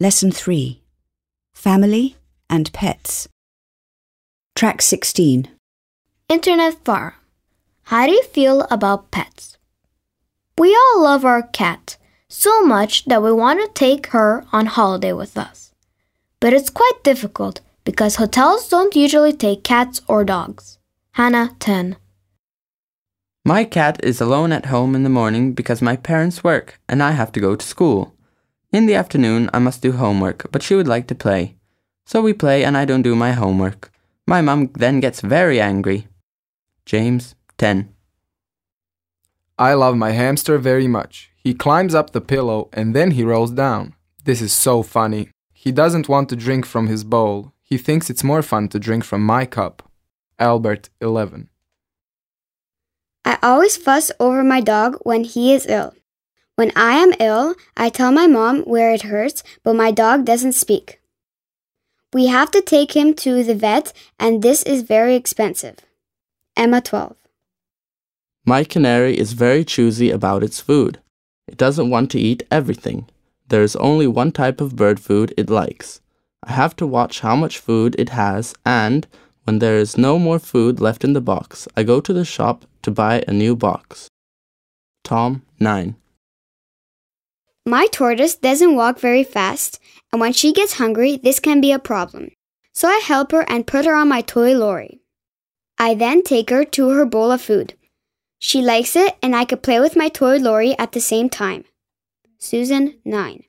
Lesson 3 Family and Pets. Track 16. Internet Forum. How do you feel about pets? We all love our cat so much that we want to take her on holiday with us. But it's quite difficult because hotels don't usually take cats or dogs. Hannah 10. My cat is alone at home in the morning because my parents work and I have to go to school. In the afternoon, I must do homework, but she would like to play. So we play and I don't do my homework. My mum then gets very angry. James 10. I love my hamster very much. He climbs up the pillow and then he rolls down. This is so funny. He doesn't want to drink from his bowl. He thinks it's more fun to drink from my cup. Albert 11. I always fuss over my dog when he is ill. When I am ill, I tell my mom where it hurts, but my dog doesn't speak. We have to take him to the vet, and this is very expensive. Emma 12. My canary is very choosy about its food. It doesn't want to eat everything. There is only one type of bird food it likes. I have to watch how much food it has, and when there is no more food left in the box, I go to the shop to buy a new box. Tom 9. My tortoise doesn't walk very fast, and when she gets hungry, this can be a problem. So I help her and put her on my toy lorry. I then take her to her bowl of food. She likes it, and I could play with my toy lorry at the same time. Susan 9.